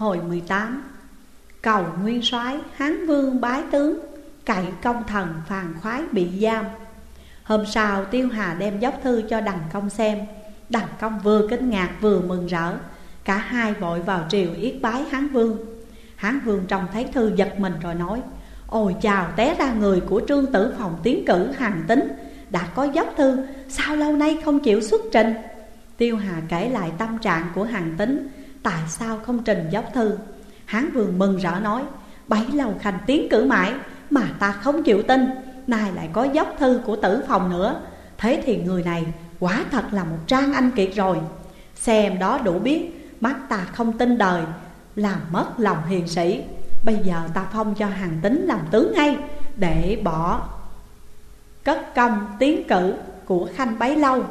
Hồi 18 Cầu nguyên soái, Hán vương bái tướng, Cậy công thần phàn khoái bị giam. Hôm sau Tiêu Hà đem dốc thư cho Đằng Công xem. Đằng Công vừa kinh ngạc vừa mừng rỡ, Cả hai vội vào triều yết bái Hán Vương. Hán Vương trông thấy thư giật mình rồi nói, Ôi chào té ra người của trương tử phòng tiến cử hàng tính Đã có dốc thư, Sao lâu nay không chịu xuất trình? Tiêu Hà kể lại tâm trạng của hàng tính Tại sao không trình giáo thư? Hán Vương mừng rỡ nói Bấy lâu khanh tiến cử mãi Mà ta không chịu tin, Nay lại có dốc thư của tử phòng nữa. Thế thì người này quả thật là một trang anh kiệt rồi. Xem đó đủ biết, Mắt ta không tin đời, Làm mất lòng hiền sĩ. Bây giờ ta phong cho hàng tính làm tướng ngay, Để bỏ Cất công tiến cử của khanh bấy lâu.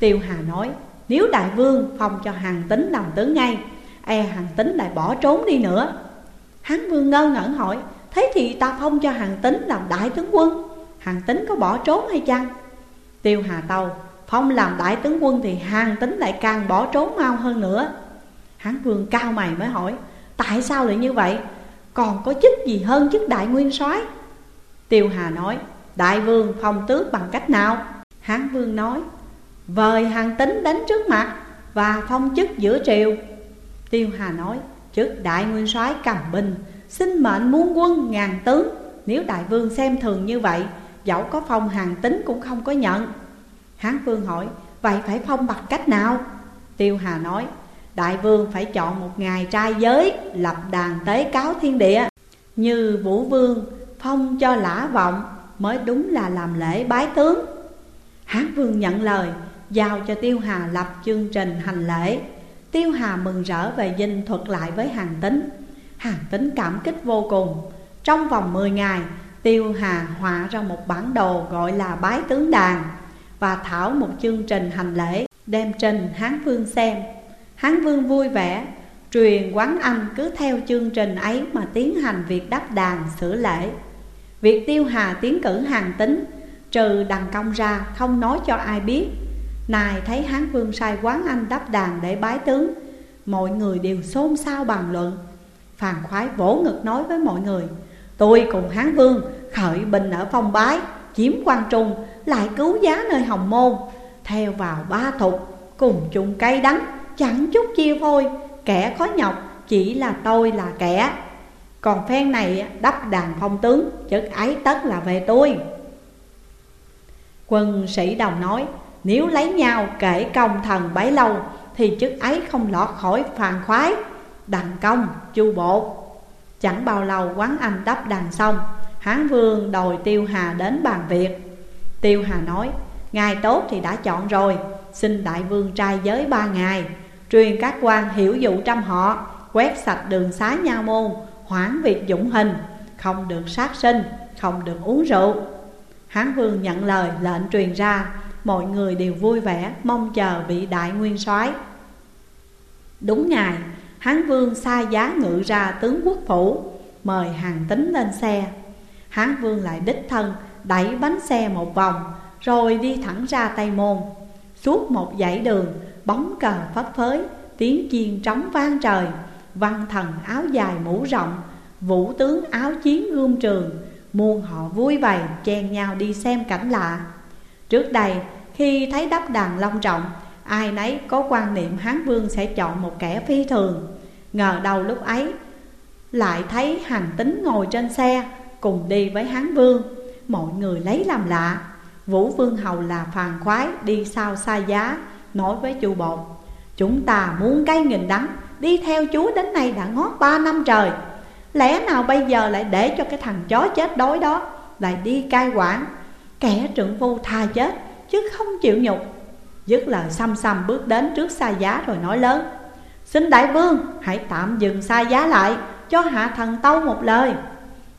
Tiêu Hà nói nếu đại vương phong cho hàng tính làm tướng ngay E hàng tính lại bỏ trốn đi nữa. Hán vương ngơ ngẩn hỏi, Thế thì ta phong cho hàng tính làm đại tướng quân, Hàng tính có bỏ trốn hay chăng? Tiêu Hà Tâu Phong làm đại tướng quân thì hàng tính lại càng bỏ trốn mau hơn nữa. Hán vương cao mày mới hỏi, Tại sao lại như vậy? Còn có chức gì hơn chức đại nguyên soái? Tiêu Hà nói, Đại vương phong tước bằng cách nào. Hán vương nói Vời hàng tính đến trước mặt Và phong chức giữa triều. Tiêu Hà nói, Chức đại nguyên soái cầm binh, Xin mệnh muôn quân ngàn tướng. Nếu đại vương xem thường như vậy, Dẫu có phong hàng tính cũng không có nhận. Hán vương hỏi, Vậy phải phong bằng cách nào? Tiêu Hà nói, Đại vương phải chọn một ngày trai giới, Lập đàn tế cáo thiên địa. Như vũ vương, phong cho lã vọng Mới đúng là làm lễ bái tướng. Hán vương nhận lời Giao cho Tiêu Hà lập chương trình hành lễ. Tiêu Hà mừng rỡ về dinh thuật lại với hàng tính. Hàng tính cảm kích vô cùng. Trong vòng 10 ngày, Tiêu Hà họa ra một bản đồ gọi là bái tướng đàn Và thảo một chương trình hành lễ Đem trình Hán Vương xem. Hán Vương vui vẻ, Truyền quán anh cứ theo chương trình ấy mà tiến hành việc đắp đàn xử lễ. Việc Tiêu Hà tiến cử hàng tính, Trừ đằng công ra không nói cho ai biết. Nài thấy Hán Vương sai quán anh đắp đàn để bái tướng. Mọi người đều xôn xao bàn luận. Phàn khoái vỗ ngực nói với mọi người, Tôi cùng Hán Vương khởi bình ở phong bái, Chiếm quan trung, lại cứu giá nơi hồng môn, Theo vào ba thục, cùng chung cây đắng, Chẳng chút chia phôi Kẻ khó nhọc chỉ là tôi là kẻ. Còn phen này đắp đàn phong tướng, chất ấy tất là về tôi. Quân sĩ đồng nói nếu lấy nhau kể công thần bấy lâu Thì chức ấy không lọt khỏi phàn khoái. Đằng công, chu bộ Chẳng bao lâu quán anh đắp đàn xong Hán vương đòi Tiêu Hà đến bàn việc. Tiêu Hà nói ngài tốt thì đã chọn rồi Xin đại vương trai giới ba ngày Truyền các quan hiểu dụ trăm họ Quét sạch đường xá nha môn Hoãn việc dụng hình Không được sát sinh Không được uống rượu. Hán vương nhận lời lệnh truyền ra Mọi người đều vui vẻ, Mong chờ vị đại nguyên soái. Đúng ngày, Hán vương sai giá ngự ra tướng quốc phủ, Mời hàng tính lên xe. Hán vương lại đích thân Đẩy bánh xe một vòng, Rồi đi thẳng ra Tây Môn. Suốt một dãy đường, Bóng cờ phấp phới, Tiếng chiên trống vang trời, Văn thần áo dài mũ rộng, Vũ tướng áo chiến gươm trường, Muôn họ vui vầy chen nhau đi xem cảnh lạ. Trước đây, khi thấy đắp đàn long trọng, Ai nấy có quan niệm Hán Vương sẽ chọn một kẻ phi thường. Ngờ đâu lúc ấy, Lại thấy hành tính ngồi trên xe, Cùng đi với Hán Vương. Mọi người lấy làm lạ. Vũ Vương Hầu là phàn khoái, Đi sau xa giá, Nói với chu bột, Chúng ta muốn cây nghìn đắng, Đi theo chúa đến nay đã ngót ba năm trời. Lẽ nào bây giờ lại để cho cái thằng chó chết đói đó, Lại đi cai quản? Kẻ trượng phu tha chết, Chứ không chịu nhục. Dứt lời xăm xăm bước đến trước xa giá rồi nói lớn, Xin đại vương, hãy tạm dừng xa giá lại, Cho hạ thần tâu một lời.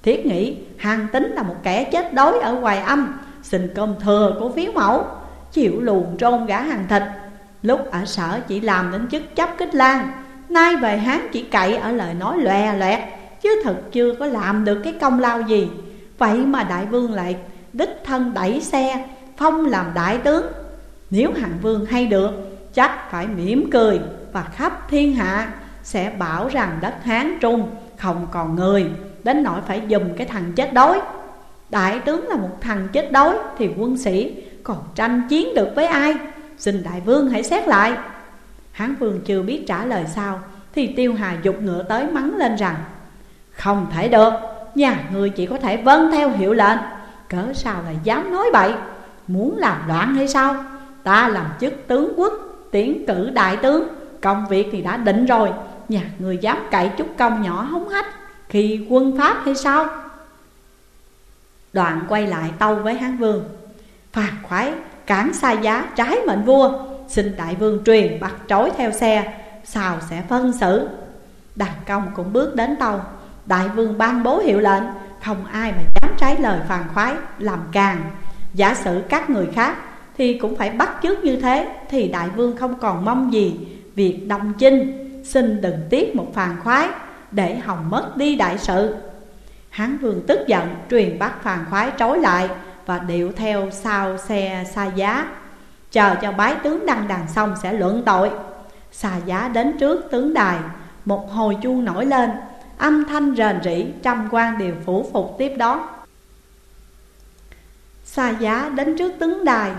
Thiết nghĩ, hàng tính là một kẻ chết đói ở hoài âm, Xin cơm thừa của phiếu mẫu, Chịu luồn trôn gã hàng thịt. Lúc ở sở chỉ làm đến chức chấp kích lan Nay về Hán chỉ cậy ở lời nói lòe loẹt, Chứ thật chưa có làm được cái công lao gì. Vậy mà đại vương lại đích thân đẩy xe, Phong làm đại tướng. Nếu hạng vương hay được, Chắc phải mỉm cười và khắp thiên hạ Sẽ bảo rằng đất Hán Trung không còn người, Đến nỗi phải dùm cái thằng chết đói. Đại tướng là một thằng chết đói Thì quân sĩ còn tranh chiến được với ai? Xin đại vương hãy xét lại. Hán vương chưa biết trả lời sao, Thì tiêu hà dục ngựa tới mắng lên rằng, Không thể được, Nhà người chỉ có thể vâng theo hiệu lệnh. Cớ sao lại dám nói bậy? Muốn làm loạn hay sao? Ta làm chức tướng quốc, Tiến cử đại tướng. Công việc thì đã định rồi. Nhà người dám cậy chút công nhỏ hống hách. Khi quân Pháp hay sao? Đoạn quay lại tâu với Hán Vương. Phạt khoái, cản sai giá, trái mệnh vua. Xin đại vương truyền bắt trói theo xe, Sao sẽ phân xử? Đàn công cũng bước đến tàu. Đại vương ban bố hiệu lệnh. Không ai mà dám trái lời phàn khoái, Làm càng. Giả sử các người khác Thì cũng phải bắt chước như thế, Thì đại vương không còn mong gì. Việc đông chinh, Xin đừng tiếc một phàn khoái, Để hòng mất đi đại sự. Hán vương tức giận, Truyền bắt phàn khoái trói lại Và điệu theo sau xe xa giá. Chờ cho bái tướng đăng đàn xong sẽ luận tội. Xa giá đến trước tướng đài, Một hồi chuông nổi lên. Âm thanh rền rĩ, trăm quan đều phủ phục tiếp đó. Xà giá đến trước tướng đài.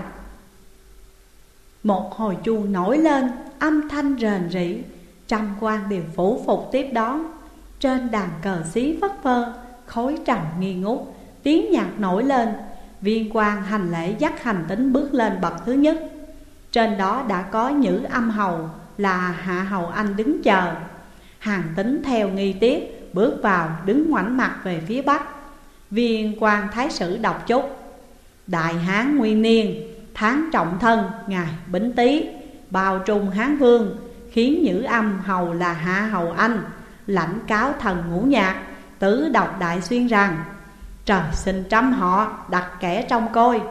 Một hồi chuông nổi lên, Âm thanh rền rĩ, Trăm quan đều phủ phục tiếp đó. Trên đàn cờ xí vất vơ Khối trầm nghi ngút, Tiếng nhạc nổi lên. Viên quan hành lễ dắt hành tính bước lên bậc thứ nhất. Trên đó đã có những âm hầu, là Hạ Hầu Anh đứng chờ. Hàng tính theo nghi tiết, bước vào, đứng ngoảnh mặt về phía bắc. Viên quan thái sử đọc chúc Đại Hán Nguyên Niên, tháng trọng thân ngày Bính Tý, Bao trùng Hán Vương, khiến nhữ âm hầu là Hạ Hầu Anh, Lãnh cáo thần ngũ nhạc, tứ đọc đại xuyên rằng, Trời sinh trăm họ, đặt kẻ trong côi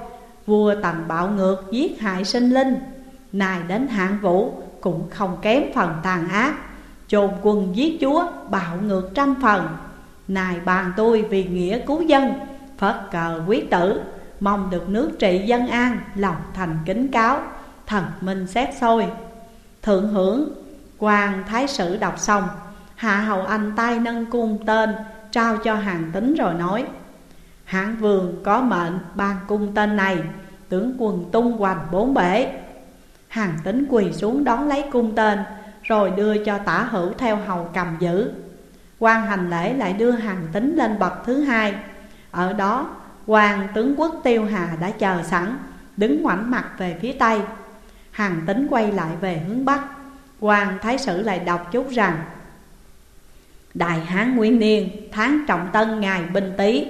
Vua tần bạo ngược giết hại sinh linh Này đến hạng vũ, cũng không kém phần tàn ác. Chồn quân giết chúa, bạo ngược trăm phần. Nài bàn tôi vì nghĩa cứu dân Phất cờ quyết tử. Mong được nước trị dân an, Lòng thành kính cáo. Thần minh xét sôi. Thượng hưởng quan thái sử đọc xong. Hạ hầu anh tay nâng cung tên, Trao cho hàng tính rồi nói Hạng vương có mệnh ban cung tên này, Tướng quân tung hoành bốn bể. Hàng tính quỳ xuống đón lấy cung tên. Rồi đưa cho tả hữu theo hầu cầm giữ. Quan hành lễ lại đưa hàng tính lên bậc thứ hai. Ở đó quan tướng quốc tiêu hà đã chờ sẵn, Đứng ngoảnh mặt về phía tây. Hàng tính quay lại về hướng bắc. Quan thái sử lại đọc chút rằng, Đại Hán Nguyên Niên, tháng trọng tân ngày Binh Tý.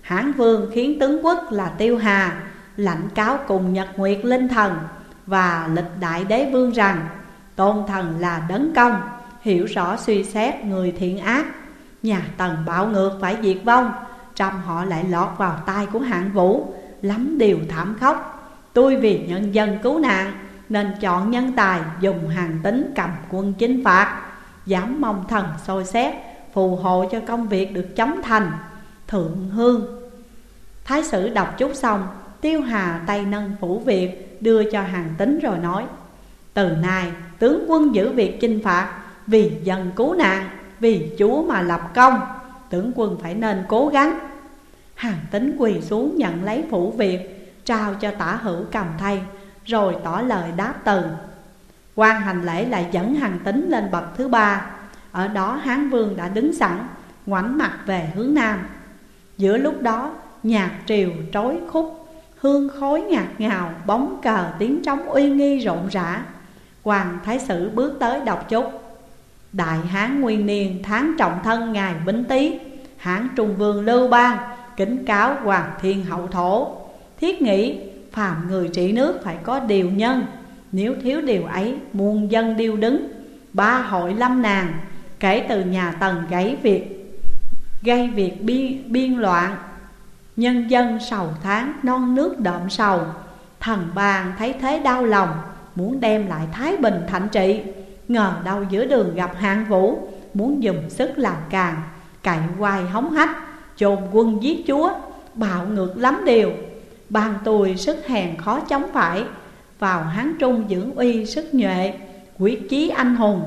Hán Vương khiến tướng quốc là Tiêu Hà, Lãnh cáo cùng Nhật Nguyệt Linh Thần Và lịch đại đế vương rằng Tôn thần là đấng công, Hiểu rõ suy xét người thiện ác. Nhà tần bạo ngược phải diệt vong trầm họ lại lọt vào tay của hạng vũ, Lắm điều thảm khốc. Tôi vì nhân dân cứu nạn, Nên chọn nhân tài dùng hàng tính cầm quân chính phạt. Dám mong thần soi xét, Phù hộ cho công việc được chống thành. Thượng hương. Thái sử đọc chút xong, Tiêu Hà tay nâng phủ việc Đưa cho hàng tính rồi nói từ nay, tướng quân giữ việc chinh phạt Vì dân cứu nạn, Vì chúa mà lập công. Tướng quân phải nên cố gắng. Hàng tính quỳ xuống nhận lấy phủ việc, Trao cho tả hữu cầm thay, Rồi tỏ lời đáp từ. Quan hành lễ lại dẫn hàng tính lên bậc thứ ba. Ở đó Hán Vương đã đứng sẵn, Ngoảnh mặt về hướng nam. Giữa lúc đó, nhạc triều trối khúc, Hương khói ngạt ngào, bóng cờ tiếng trống uy nghi rộn rã. Hoàng Thái Sử bước tới đọc chúc Đại Hán Nguyên Niên tháng trọng thân ngày Bính Tý Hán Trung Vương Lưu Bang kính cáo Hoàng Thiên Hậu Thổ. Thiết nghĩ phàm người trị nước phải có điều nhân. Nếu thiếu điều ấy muôn dân điêu đứng. Ba hội lâm nàng kể từ nhà Tần gãy việc Gây việc biên, biên loạn. Nhân dân sầu tháng non nước đậm sầu. Thần bàn thấy thế đau lòng. Muốn đem lại Thái Bình thạnh trị. Ngờ đâu giữa đường gặp hạng vũ, Muốn dùng sức làm càng, Cậy quay hóng hách Chồn quân giết chúa, Bạo ngược lắm điều. Ban tôi sức hèn khó chống phải, Vào hán trung dưỡng uy sức nhuệ, Quyết chí anh hùng.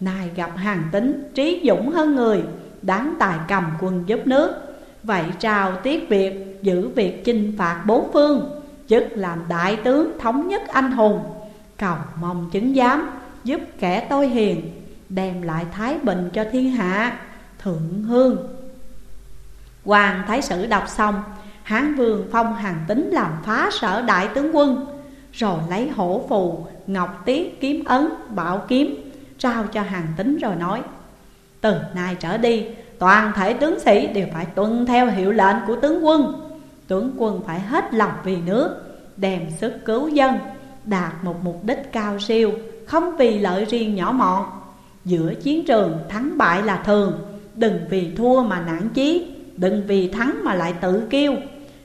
Nay gặp hàng tính trí dũng hơn người, Đáng tài cầm quân giúp nước. Vậy trao tiết việc, giữ việc chinh phạt bốn phương, Chức làm đại tướng thống nhất anh hùng. Cầu mong chứng giám giúp kẻ tôi hiền Đem lại thái bình cho thiên hạ. Thượng hương. Hoàng Thái Sử đọc xong Hán Vương phong hàng tính làm phá sở đại tướng quân Rồi lấy hổ phù, ngọc tiết, kiếm ấn, bảo kiếm Trao cho hàng tính rồi nói Từ nay trở đi Toàn thể tướng sĩ đều phải tuân theo hiệu lệnh của tướng quân. Tướng quân phải hết lòng vì nước Đem sức cứu dân Đạt một mục đích cao siêu, Không vì lợi riêng nhỏ mọn. Giữa chiến trường, thắng bại là thường. Đừng vì thua mà nản chí, Đừng vì thắng mà lại tự kiêu.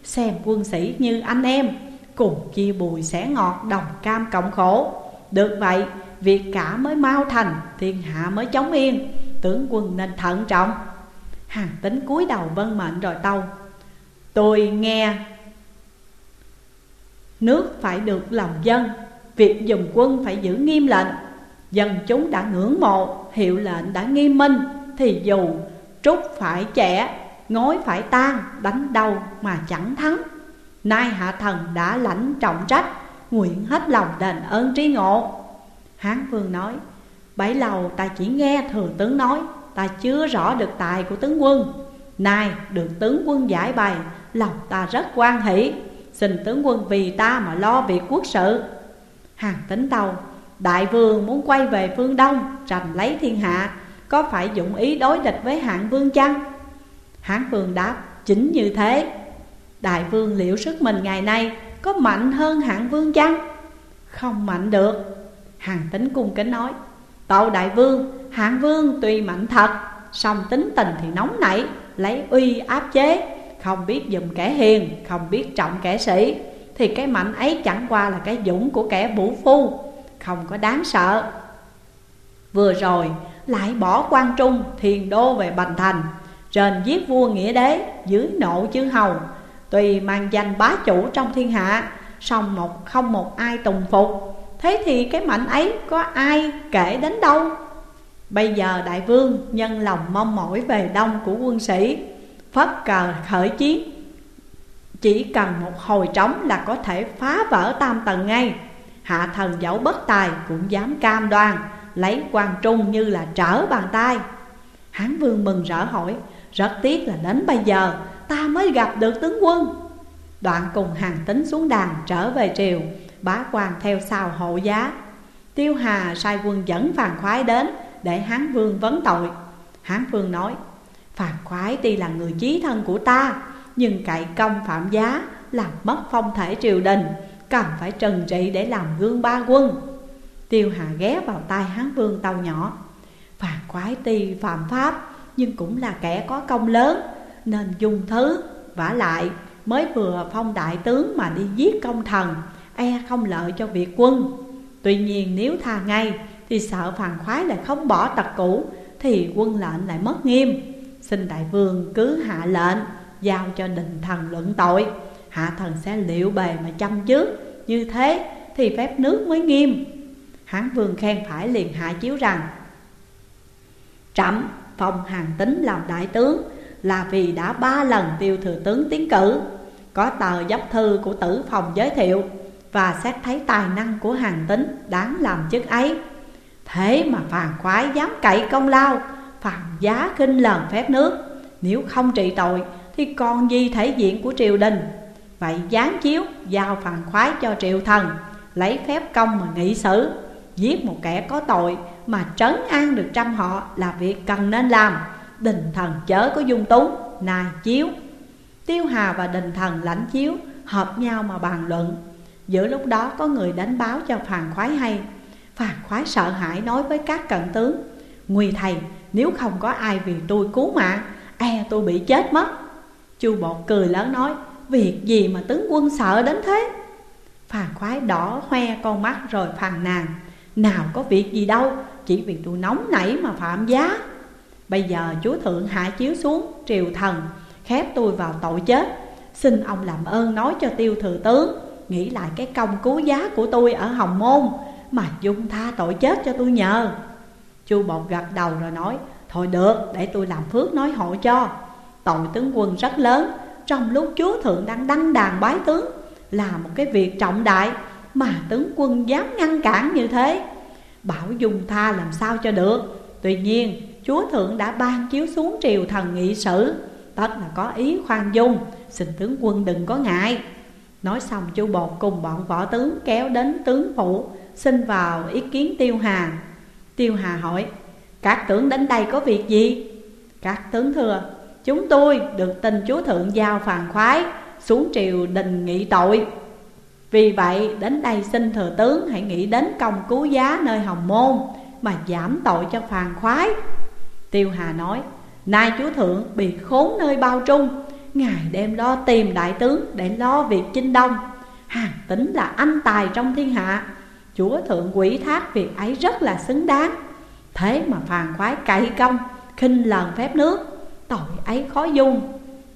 Xem quân sĩ như anh em, Cùng chia bùi xẻ ngọt đồng cam cộng khổ. Được vậy, việc cả mới mau thành, Thiên hạ mới chống yên. Tướng quân nên thận trọng. Hàng tính cúi đầu vân mệnh rồi tâu. Tôi nghe Nước phải được lòng dân, Việc dùng quân phải giữ nghiêm lệnh. Dân chúng đã ngưỡng mộ, Hiệu lệnh đã nghiêm minh, Thì dù trúc phải trẻ Ngói phải tan, Đánh đâu mà chẳng thắng. Nay hạ thần đã lãnh trọng trách, Nguyện hết lòng đền ơn trí ngộ. Hán vương nói, Bấy lâu ta chỉ nghe thừa tướng nói, Ta chưa rõ được tài của tướng quân. Nay được tướng quân giải bày, Lòng ta rất quan hỷ. Xin tướng quân vì ta mà lo việc quốc sự. Hàng tính tàu Đại vương muốn quay về phương Đông trành lấy thiên hạ, Có phải dụng ý đối địch với hạng vương chăng? Hán vương đáp, Chính như thế. Đại vương liệu sức mình ngày nay, Có mạnh hơn hạng vương chăng? Không mạnh được. Hàng tính cung kính nói Tàu đại vương, Hạng vương tuy mạnh thật, song tính tình thì nóng nảy, Lấy uy áp chế. Không biết dùm kẻ hiền, Không biết trọng kẻ sĩ. Thì cái mạnh ấy chẳng qua là cái dũng của kẻ vũ phu, Không có đáng sợ. Vừa rồi, lại bỏ quan trung, thiền đô về Bành Thành. Trên giết vua nghĩa đế, dưới nộ chư hầu. Tùy mang danh bá chủ trong thiên hạ, song một không một ai tùng phục. Thế thì cái mạnh ấy có ai kể đến đâu? Bây giờ đại vương nhân lòng mong mỏi về đông của quân sĩ. Phất cờ khởi chiến. Chỉ cần một hồi trống là có thể phá vỡ tam tầng ngay. Hạ thần dẫu bất tài cũng dám cam đoan, Lấy quan trung như là trở bàn tay. Hán vương mừng rỡ hỏi, Rất tiếc là đến bây giờ, ta mới gặp được tướng quân. Đoạn cùng hàng tính xuống đàn trở về triều, Bá quan theo sau hộ giá. Tiêu Hà sai quân dẫn phàn khoái đến Để Hán Vương vấn tội. Hán Vương nói Phạm khoái tuy là người chí thân của ta, Nhưng cậy công phạm giá, Làm mất phong thể triều đình, Cần phải trần trị để làm gương ba quân. Tiêu Hà ghé vào tai Hán Vương tàu nhỏ Phạm khoái tuy phạm pháp, Nhưng cũng là kẻ có công lớn, Nên dùng thứ, vả lại, mới vừa phong đại tướng mà đi giết công thần E không lợi cho việc quân. Tuy nhiên nếu tha ngay, Thì sợ phàn khoái lại không bỏ tật cũ, Thì quân lệnh lại mất nghiêm. Xin đại vương cứ hạ lệnh, Giao cho đình thần luận tội. Hạ thần sẽ liệu bề mà chăm trước. Như thế thì phép nước mới nghiêm. Hán vương khen phải liền hạ chiếu rằng, Trẫm phong hàng tính làm đại tướng Là vì đã ba lần tiêu thừa tướng tiến cử. Có tờ dốc thư của tử phòng giới thiệu và xét thấy tài năng của hàng tính đáng làm chức ấy. Thế mà phàn khoái dám cậy công lao phạm giá kinh lờn phép nước. Nếu không trị tội thì còn gì thể diện của triều đình? Vậy gián chiếu giao phàn khoái cho triều thần Lấy phép công mà nghị xử. Giết một kẻ có tội mà trấn an được trăm họ là việc cần nên làm. Đình thần chớ có dung túng, nài chiếu. Tiêu Hà và đình thần lãnh chiếu hợp nhau mà bàn luận. Giữa lúc đó có người đánh báo cho Phàn Khoái hay. Phàn Khoái sợ hãi nói với các cận tướng Nguy thầy, nếu không có ai vì tôi cứu mạng E tôi bị chết mất. Chu Bột cười lớn nói, Việc gì mà tướng quân sợ đến thế? Phàn khoái đỏ hoe con mắt rồi phàn nàn, Nào có việc gì đâu, Chỉ vì tôi nóng nảy mà phạm giá. Bây giờ chúa thượng hạ chiếu xuống, Triều thần, khép tôi vào tội chết. Xin ông làm ơn nói cho tiêu thừa tướng, Nghĩ lại cái công cứu giá của tôi ở Hồng Môn, Mà dung tha tội chết cho tôi nhờ. Chu Bột gật đầu rồi nói, Thôi được, để tôi làm phước nói hộ cho. Tội tướng quân rất lớn, Trong lúc chúa thượng đang đăng đàn bái tướng Là một cái việc trọng đại Mà tướng quân dám ngăn cản như thế. Bảo dùng tha làm sao cho được? Tuy nhiên, chúa thượng đã ban chiếu xuống triều thần nghị sử, Tất là có ý khoan dung, Xin tướng quân đừng có ngại. Nói xong, chu bột cùng bọn võ tướng kéo đến tướng phủ, Xin vào ý kiến Tiêu hàng Tiêu Hà hỏi, Các tướng đến đây có việc gì? Các tướng thưa, Chúng tôi được tin chúa thượng giao phàn khoái, Xuống triều đình nghị tội. Vì vậy, đến đây xin thừa tướng hãy nghĩ đến công cứu giá nơi hồng môn Mà giảm tội cho phàn khoái. Tiêu Hà nói, Nay chúa thượng bị khốn nơi bao trung, Ngài đem lo tìm đại tướng để lo việc chinh đông. Hàng tính là anh tài trong thiên hạ Chúa thượng quỷ thác việc ấy rất là xứng đáng. Thế mà phàn khoái cậy công, khinh lần phép nước, Tội ấy khó dung.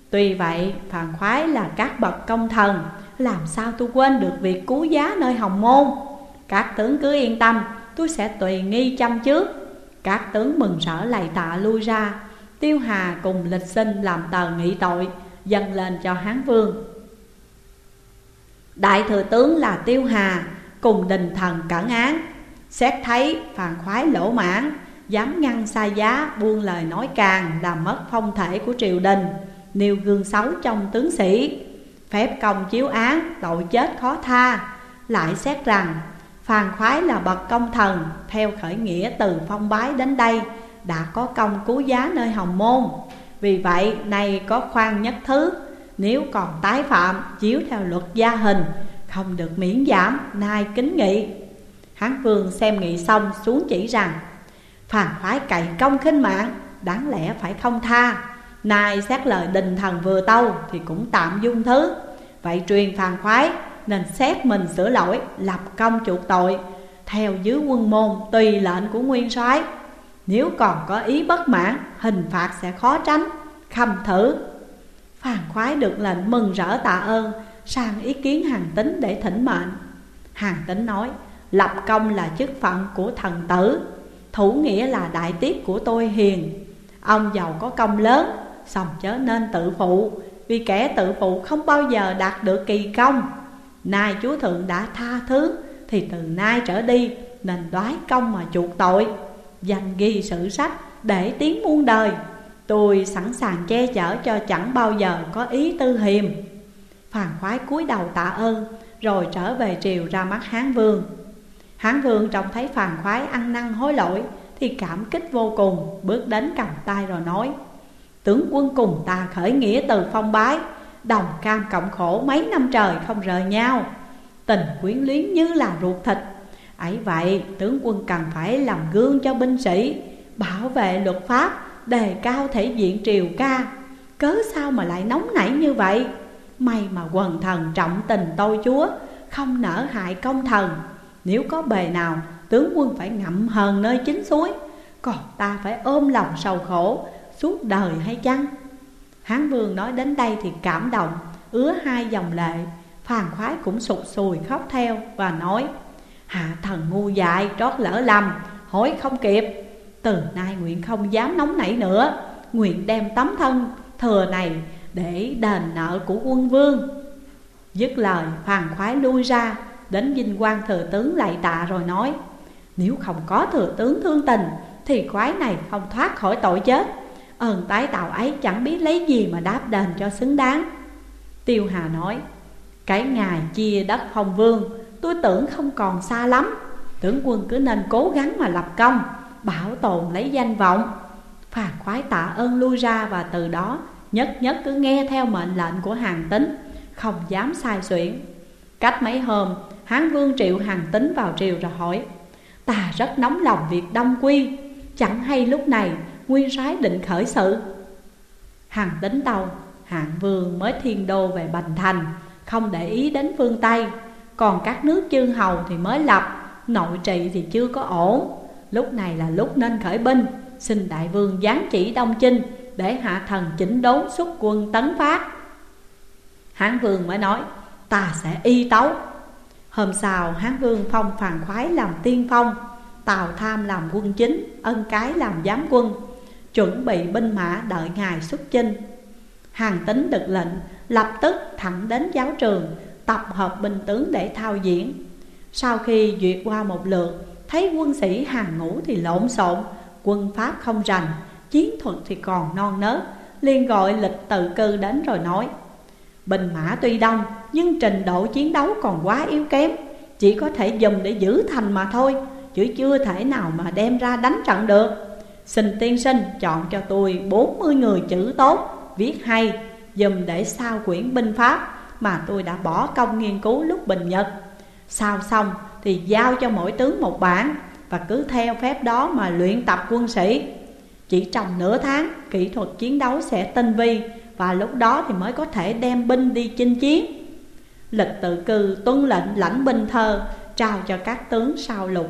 Tuy vậy, phàn khoái là các bậc công thần, Làm sao tôi quên được việc cứu giá nơi hồng môn? Các tướng cứ yên tâm, Tôi sẽ tùy nghi chăm trước. Các tướng mừng sở lạy tạ lui ra. Tiêu Hà cùng lịch sinh làm tờ nghị tội, Dâng lên cho Hán Vương. Đại thừa tướng là Tiêu Hà. Cùng đình thần cẩn án. Xét thấy phàn khoái lỗ mãn, Dám ngăn sai giá, buông lời nói càng Làm mất phong thể của triều đình, Nêu gương xấu trong tướng sĩ. Phép công chiếu án, tội chết khó tha. Lại xét rằng, Phàn khoái là bậc công thần, Theo khởi nghĩa từ phong bái đến đây, Đã có công cứu giá nơi hồng môn. Vì vậy, nay có khoan nhất thứ, Nếu còn tái phạm, chiếu theo luật gia hình không được miễn giảm, nay kính nghị. Hán vương xem nghị xong xuống chỉ rằng Phàn khoái cậy công khinh mạng, Đáng lẽ phải không tha? Nay xét lời đình thần vừa tâu Thì cũng tạm dung thứ. Vậy truyền phàn khoái, Nên xét mình sửa lỗi, Lập công chuộc tội. Theo dưới quân môn, tùy lệnh của nguyên soái. Nếu còn có ý bất mãn, Hình phạt sẽ khó tránh. Khâm thử. Phàn khoái được lệnh mừng rỡ tạ ơn Sang ý kiến hàng tính để thỉnh mệnh. Hàng tính nói, Lập công là chức phận của thần tử, Thủ nghĩa là đại tiết của tôi hiền. Ông giàu có công lớn Xong chớ nên tự phụ, Vì kẻ tự phụ không bao giờ đạt được kỳ công. Nay chúa thượng đã tha thứ, Thì từ nay trở đi, Nên đoái công mà chuộc tội, dành ghi sử sách để tiếng muôn đời. Tôi sẵn sàng che chở cho chẳng bao giờ có ý tư hiềm. Phàn khoái cúi đầu tạ ơn, Rồi trở về triều ra mắt Hán Vương. Hán Vương trông thấy phàn khoái ăn năn hối lỗi Thì cảm kích vô cùng, Bước đến cầm tay rồi nói, Tướng quân cùng ta khởi nghĩa từ phong bái, Đồng cam cộng khổ mấy năm trời không rời nhau. Tình quyến luyến như là ruột thịt. Ấy vậy, tướng quân cần phải làm gương cho binh sĩ, Bảo vệ luật pháp, Đề cao thể diện triều ca. Cớ sao mà lại nóng nảy như vậy? May mà quần thần trọng tình tôi chúa, Không nỡ hại công thần. Nếu có bề nào, tướng quân phải ngậm hờn nơi chính suối, Còn ta phải ôm lòng sầu khổ, suốt đời hay chăng? Hán vương nói đến đây thì cảm động, Ứa hai dòng lệ, Phàn khoái cũng sụt sùi khóc theo và nói, Hạ thần ngu dại, trót lỡ lầm, Hối không kịp. Từ nay nguyện không dám nóng nảy nữa, Nguyện đem tấm thân thừa này để đền nợ của quân vương. Dứt lời, hoàng khoái lui ra, Đến dinh quan thừa tướng lạy tạ rồi nói, Nếu không có thừa tướng thương tình, Thì khoái này không thoát khỏi tội chết. Ơn tái tạo ấy chẳng biết lấy gì mà đáp đền cho xứng đáng. Tiêu Hà nói, Cái ngài chia đất phong vương, Tôi tưởng không còn xa lắm. Tướng quân cứ nên cố gắng mà lập công, Bảo tồn lấy danh vọng. Phàn khoái tạ ơn lui ra và từ đó Nhất nhất cứ nghe theo mệnh lệnh của hàng tính Không dám sai xuyển Cách mấy hôm, Hán vương triệu hàng tính vào triều rồi hỏi, Ta rất nóng lòng việc đông quy, Chẳng hay lúc này nguyên soái định khởi sự? Hàng tính đâu Hạng vương mới thiên đô về Bành Thành, Không để ý đến phương Tây, Còn các nước chư hầu thì mới lập, Nội trị thì chưa có ổn. Lúc này là lúc nên khởi binh, Xin đại vương giáng chỉ Đông Chinh để hạ thần chỉnh đốn xuất quân tấn phát. Hán vương mới nói, Ta sẽ y tấu. Hôm sau, Hán Vương phong phàn khoái làm tiên phong, Tào Tham làm quân chính, Ân Cái làm giám quân, Chuẩn bị binh mã đợi ngài xuất chinh. Hàng tính được lệnh, Lập tức thẳng đến giáo trường, Tập hợp binh tướng để thao diễn. Sau khi duyệt qua một lượt, Thấy quân sĩ hàng ngũ thì lộn xộn, Quân Pháp không rành Chiến thuật thì còn non nớt. Liền gọi lịch tự cư đến rồi nói Binh mã tuy đông, nhưng trình độ chiến đấu còn quá yếu kém. Chỉ có thể dùng để giữ thành mà thôi, Chứ chưa thể nào mà đem ra đánh trận được. Xin tiên sinh chọn cho tôi 40 người chữ tốt, Viết hay, Dùm để sao quyển binh pháp Mà tôi đã bỏ công nghiên cứu lúc bình nhật. Sao xong thì giao cho mỗi tướng một bản Và cứ theo phép đó mà luyện tập quân sĩ chỉ trong nửa tháng, kỹ thuật chiến đấu sẽ tinh vi Và lúc đó thì mới có thể đem binh đi chinh chiến. Lịch tự cư, tuân lệnh, lãnh binh thơ, Trao cho các tướng sao lục.